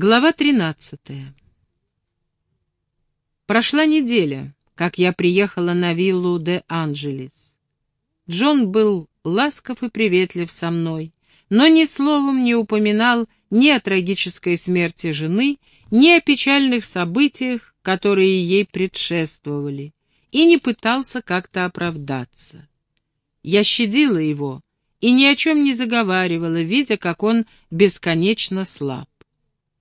Глава 13. Прошла неделя, как я приехала на виллу де Анджелес. Джон был ласков и приветлив со мной, но ни словом не упоминал ни о трагической смерти жены, ни о печальных событиях, которые ей предшествовали, и не пытался как-то оправдаться. Я щадила его и ни о чем не заговаривала, видя, как он бесконечно слаб.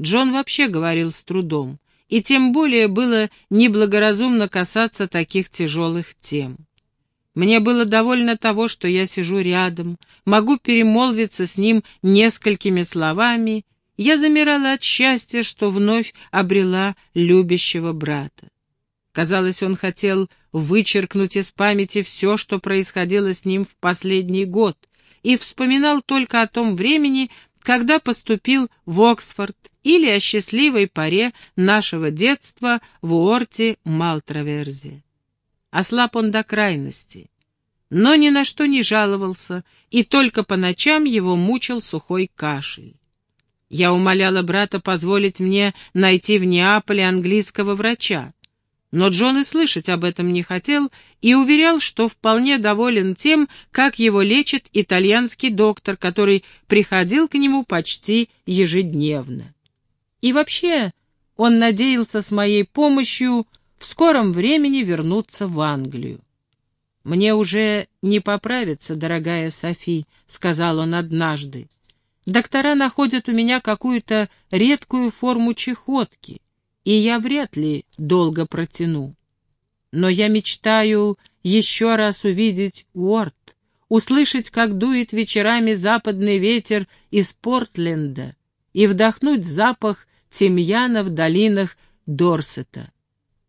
Джон вообще говорил с трудом, и тем более было неблагоразумно касаться таких тяжелых тем. Мне было довольно того, что я сижу рядом, могу перемолвиться с ним несколькими словами. Я замирала от счастья, что вновь обрела любящего брата. Казалось, он хотел вычеркнуть из памяти все, что происходило с ним в последний год, и вспоминал только о том времени, когда поступил в Оксфорд, или о счастливой поре нашего детства в Уорте Малтраверзе. Ослаб он до крайности, но ни на что не жаловался, и только по ночам его мучил сухой кашель. Я умоляла брата позволить мне найти в Неаполе английского врача, но Джон и слышать об этом не хотел и уверял, что вполне доволен тем, как его лечит итальянский доктор, который приходил к нему почти ежедневно. И вообще он надеялся с моей помощью в скором времени вернуться в Англию. «Мне уже не поправиться, дорогая Софи», — сказал он однажды. «Доктора находят у меня какую-то редкую форму чехотки, и я вряд ли долго протяну. Но я мечтаю еще раз увидеть Уорд, услышать, как дует вечерами западный ветер из Портленда и вдохнуть запах тимьяна в долинах Дорсета.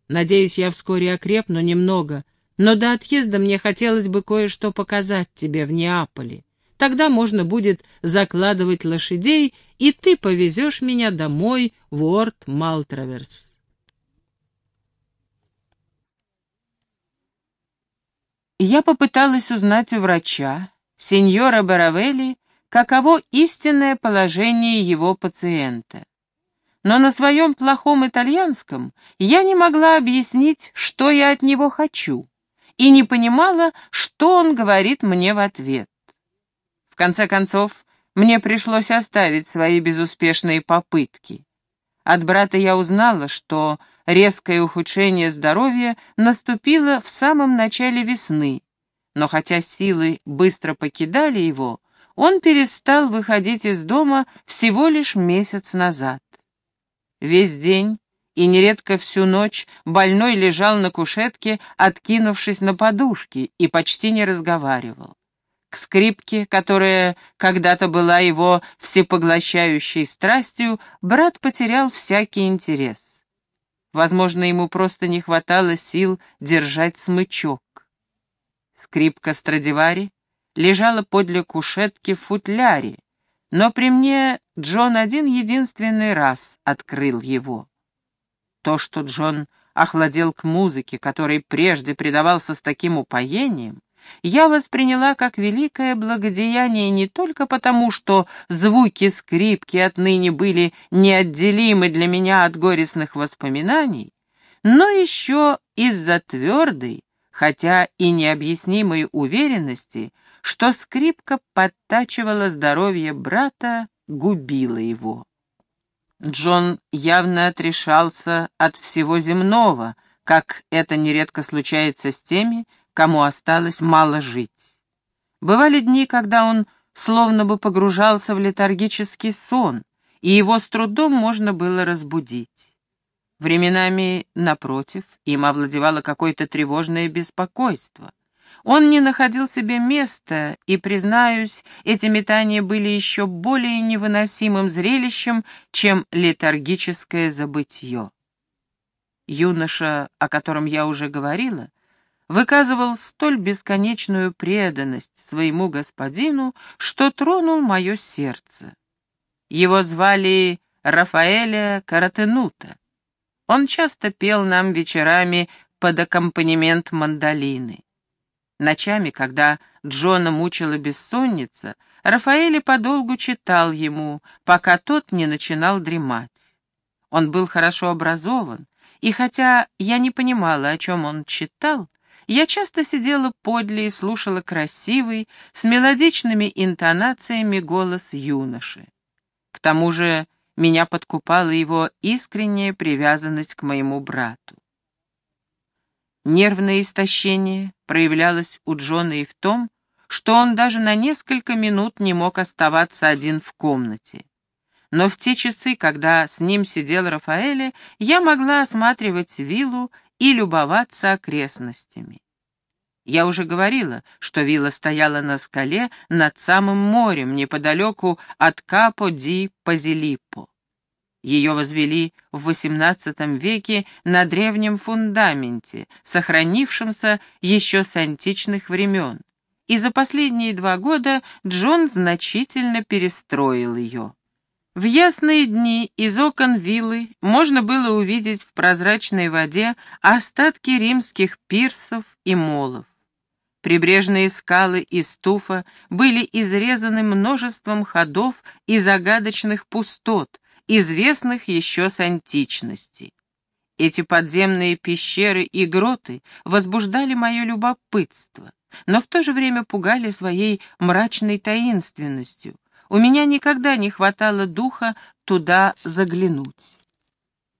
Надеюсь, я вскоре окрепну немного, но до отъезда мне хотелось бы кое-что показать тебе в Неаполе. Тогда можно будет закладывать лошадей, и ты повезешь меня домой в Уорд Малтраверс. Я попыталась узнать у врача, сеньора Баравелли, каково истинное положение его пациента. Но на своем плохом итальянском я не могла объяснить, что я от него хочу, и не понимала, что он говорит мне в ответ конце концов, мне пришлось оставить свои безуспешные попытки. От брата я узнала, что резкое ухудшение здоровья наступило в самом начале весны, но хотя силы быстро покидали его, он перестал выходить из дома всего лишь месяц назад. Весь день и нередко всю ночь больной лежал на кушетке, откинувшись на подушки, и почти не разговаривал. Скрипке, которая когда-то была его всепоглощающей страстью, брат потерял всякий интерес. Возможно, ему просто не хватало сил держать смычок. Скрипка Страдивари лежала подле кушетки в футляре, но при мне Джон один единственный раз открыл его. То, что Джон охладел к музыке, которой прежде предавался с таким упоением, я восприняла как великое благодеяние не только потому, что звуки скрипки отныне были неотделимы для меня от горестных воспоминаний, но еще из-за твердой, хотя и необъяснимой уверенности, что скрипка подтачивала здоровье брата, губила его. Джон явно отрешался от всего земного, как это нередко случается с теми, кому осталось мало жить. Бывали дни, когда он словно бы погружался в летаргический сон, и его с трудом можно было разбудить. Временами, напротив, им овладевало какое-то тревожное беспокойство. Он не находил себе места, и, признаюсь, эти метания были еще более невыносимым зрелищем, чем летаргическое забытье. Юноша, о котором я уже говорила, выказывал столь бесконечную преданность своему господину, что тронул мое сердце. Его звали Рафаэля Каратенута. Он часто пел нам вечерами под аккомпанемент мандолины. Ночами, когда Джона мучила бессонница, Рафаэль подолгу читал ему, пока тот не начинал дремать. Он был хорошо образован, и хотя я не понимала, о чем он читал, я часто сидела подле и слушала красивый, с мелодичными интонациями голос юноши. К тому же меня подкупала его искренняя привязанность к моему брату. Нервное истощение проявлялось у Джона и в том, что он даже на несколько минут не мог оставаться один в комнате. Но в те часы, когда с ним сидел Рафаэле, я могла осматривать виллу и любоваться окрестностями. Я уже говорила, что вилла стояла на скале над самым морем, неподалеку от Капо-ди-Пазилиппо. Ее возвели в XVIII веке на древнем фундаменте, сохранившемся еще с античных времен, и за последние два года Джон значительно перестроил ее. В ясные дни из окон виллы можно было увидеть в прозрачной воде остатки римских пирсов и молов. Прибрежные скалы из туфа были изрезаны множеством ходов и загадочных пустот, известных еще с античности. Эти подземные пещеры и гроты возбуждали мое любопытство, но в то же время пугали своей мрачной таинственностью, у меня никогда не хватало духа туда заглянуть.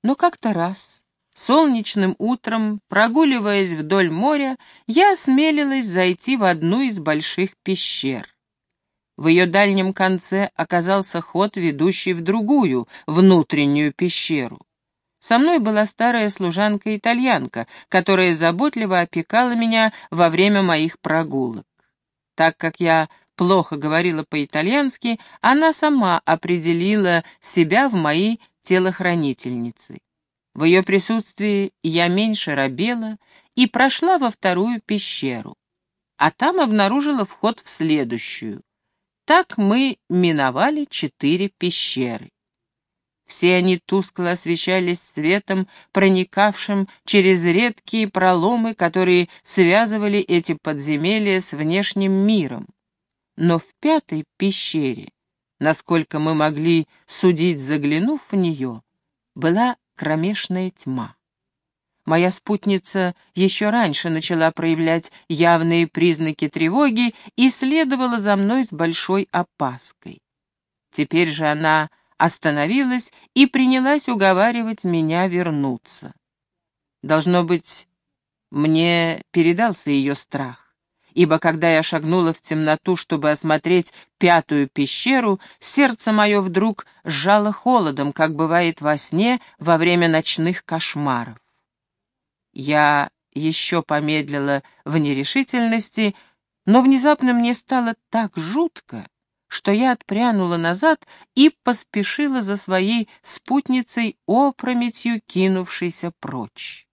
Но как-то раз, солнечным утром, прогуливаясь вдоль моря, я осмелилась зайти в одну из больших пещер. В ее дальнем конце оказался ход, ведущий в другую, внутреннюю пещеру. Со мной была старая служанка-итальянка, которая заботливо опекала меня во время моих прогулок. Так как я плохо говорила по-итальянски, она сама определила себя в мои телохранительницы. В ее присутствии я меньше робела и прошла во вторую пещеру, а там обнаружила вход в следующую. Так мы миновали четыре пещеры. Все они тускло освещались светом, проникавшим через редкие проломы, которые связывали эти подземелья с внешним миром. Но в пятой пещере, насколько мы могли судить, заглянув в нее, была кромешная тьма. Моя спутница еще раньше начала проявлять явные признаки тревоги и следовала за мной с большой опаской. Теперь же она остановилась и принялась уговаривать меня вернуться. Должно быть, мне передался ее страх ибо когда я шагнула в темноту, чтобы осмотреть пятую пещеру, сердце мое вдруг сжало холодом, как бывает во сне во время ночных кошмаров. Я еще помедлила в нерешительности, но внезапно мне стало так жутко, что я отпрянула назад и поспешила за своей спутницей опрометью, кинувшейся прочь.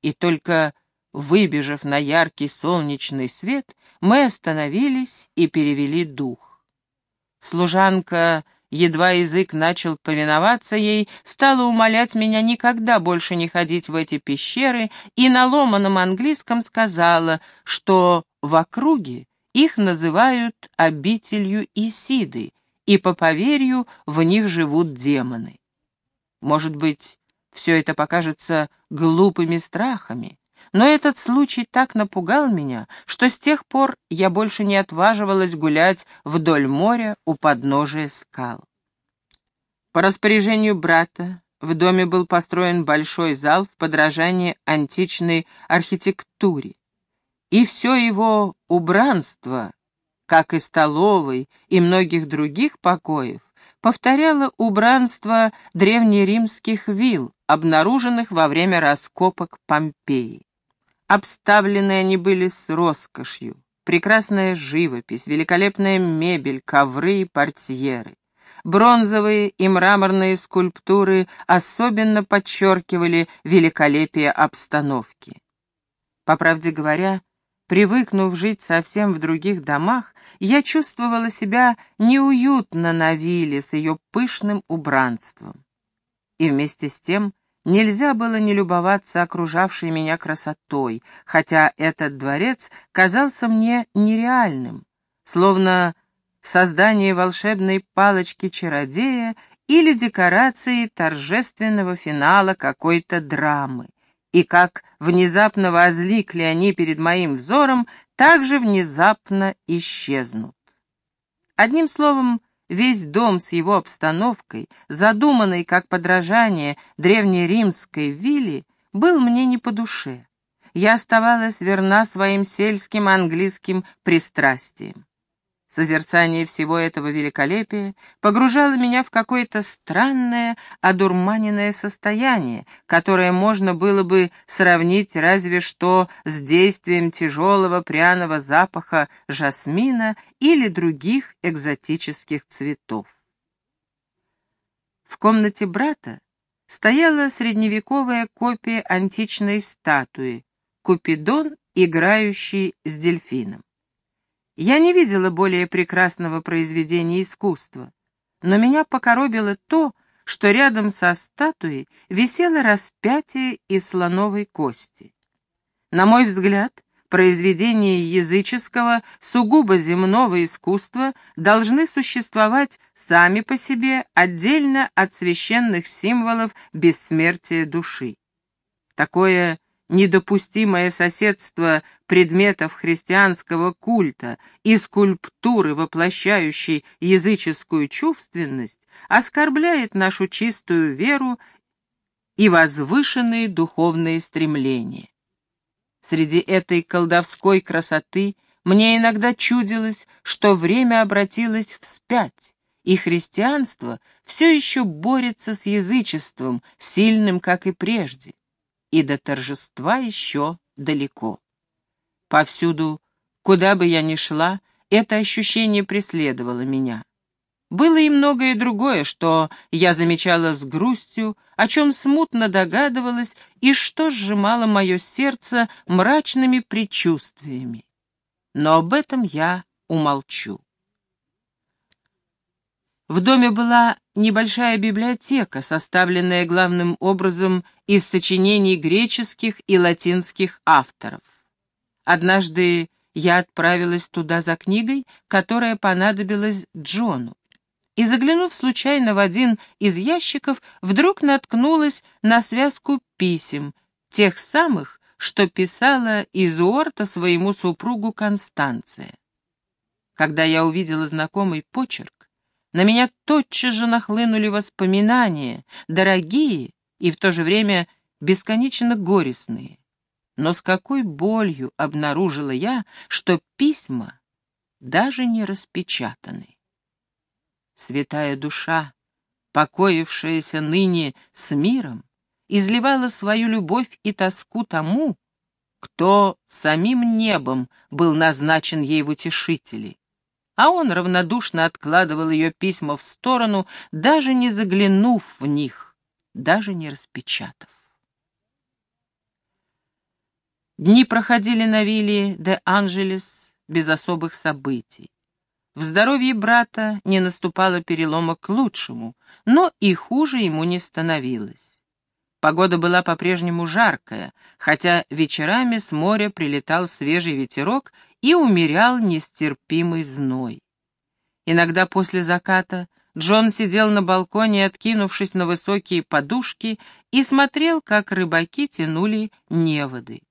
И только Выбежав на яркий солнечный свет, мы остановились и перевели дух. Служанка, едва язык начал повиноваться ей, стала умолять меня никогда больше не ходить в эти пещеры и на ломаном английском сказала, что в округе их называют обителью Исиды, и по поверью в них живут демоны. Может быть, все это покажется глупыми страхами, но этот случай так напугал меня, что с тех пор я больше не отваживалась гулять вдоль моря у подножия скал. По распоряжению брата в доме был построен большой зал в подражании античной архитектуре, и все его убранство, как и столовой и многих других покоев, повторяло убранство древнеримских вилл, обнаруженных во время раскопок Помпеи. Обставлены они были с роскошью. Прекрасная живопись, великолепная мебель, ковры и портьеры. Бронзовые и мраморные скульптуры особенно подчеркивали великолепие обстановки. По правде говоря, привыкнув жить совсем в других домах, я чувствовала себя неуютно на вилле с ее пышным убранством. И вместе с тем Нельзя было не любоваться окружавшей меня красотой, хотя этот дворец казался мне нереальным, словно создание волшебной палочки-чародея или декорацией торжественного финала какой-то драмы. И как внезапно возликли они перед моим взором, так же внезапно исчезнут. Одним словом, весь дом с его обстановкой, задуманный как подражание древнеримской вилле, был мне не по душе. Я оставалась верна своим сельским английским пристрастиям. Созерцание всего этого великолепия погружало меня в какое-то странное, одурманенное состояние, которое можно было бы сравнить разве что с действием тяжелого пряного запаха жасмина или других экзотических цветов. В комнате брата стояла средневековая копия античной статуи «Купидон, играющий с дельфином». Я не видела более прекрасного произведения искусства, но меня покоробило то, что рядом со статуей висело распятие из слоновой кости. На мой взгляд, произведения языческого, сугубо земного искусства должны существовать сами по себе, отдельно от священных символов бессмертия души. Такое недопустимое соседство предметов христианского культа и скульптуры, воплощающей языческую чувственность, оскорбляет нашу чистую веру и возвышенные духовные стремления. Среди этой колдовской красоты мне иногда чудилось, что время обратилось вспять, и христианство все еще борется с язычеством, сильным, как и прежде и до торжества еще далеко. Повсюду, куда бы я ни шла, это ощущение преследовало меня. Было и многое другое, что я замечала с грустью, о чем смутно догадывалась и что сжимало мое сердце мрачными предчувствиями. Но об этом я умолчу. В доме была небольшая библиотека, составленная главным образом из сочинений греческих и латинских авторов. Однажды я отправилась туда за книгой, которая понадобилась Джону. И, заглянув случайно в один из ящиков, вдруг наткнулась на связку писем, тех самых, что писала из Уорта своему супругу Констанция. Когда я увидела знакомый почерк, на меня тотчас же нахлынули воспоминания, дорогие и в то же время бесконечно горестные. Но с какой болью обнаружила я, что письма даже не распечатаны. Святая душа, покоившаяся ныне с миром, изливала свою любовь и тоску тому, кто самим небом был назначен ей в утешители, а он равнодушно откладывал ее письма в сторону, даже не заглянув в них, даже не распечатав. Дни проходили на вилле де Анжелес без особых событий. В здоровье брата не наступало перелома к лучшему, но и хуже ему не становилось. Погода была по-прежнему жаркая, хотя вечерами с моря прилетал свежий ветерок и умерял нестерпимый зной. Иногда после заката Джон сидел на балконе, откинувшись на высокие подушки, и смотрел, как рыбаки тянули неводы.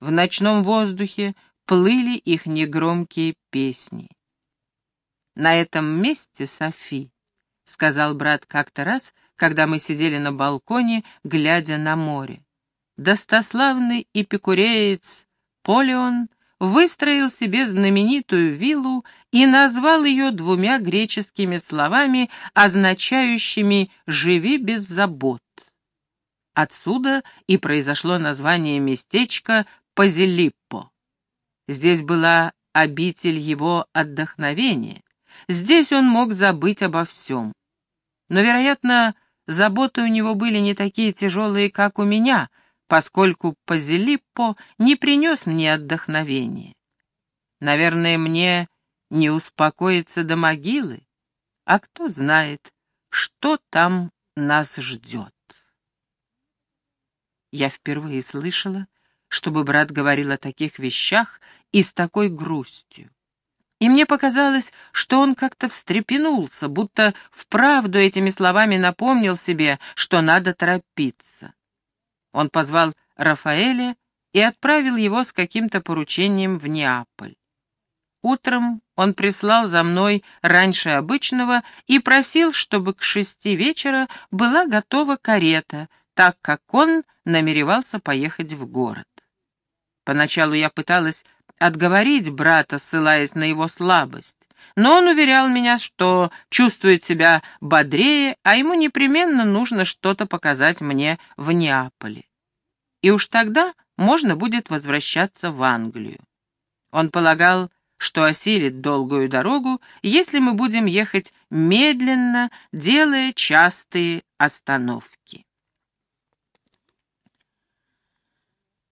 В ночном воздухе плыли их негромкие песни. «На этом месте, Софи», — сказал брат как-то раз, когда мы сидели на балконе, глядя на море. Достославный эпикуреец Полеон выстроил себе знаменитую виллу и назвал ее двумя греческими словами, означающими «живи без забот». Отсюда и произошло название местечка Пазилиппо. Здесь была обитель его отдохновения, здесь он мог забыть обо всем. Но, вероятно, заботы у него были не такие тяжелые, как у меня — поскольку Пазилиппо не принес мне отдохновения. Наверное, мне не успокоиться до могилы, а кто знает, что там нас ждет. Я впервые слышала, чтобы брат говорил о таких вещах и с такой грустью. и мне показалось, что он как-то встрепенулся, будто вправду этими словами напомнил себе, что надо торопиться. Он позвал Рафаэля и отправил его с каким-то поручением в Неаполь. Утром он прислал за мной раньше обычного и просил, чтобы к шести вечера была готова карета, так как он намеревался поехать в город. Поначалу я пыталась отговорить брата, ссылаясь на его слабость. Но он уверял меня, что чувствует себя бодрее, а ему непременно нужно что-то показать мне в Неаполе. И уж тогда можно будет возвращаться в Англию. Он полагал, что осилит долгую дорогу, если мы будем ехать медленно, делая частые остановки.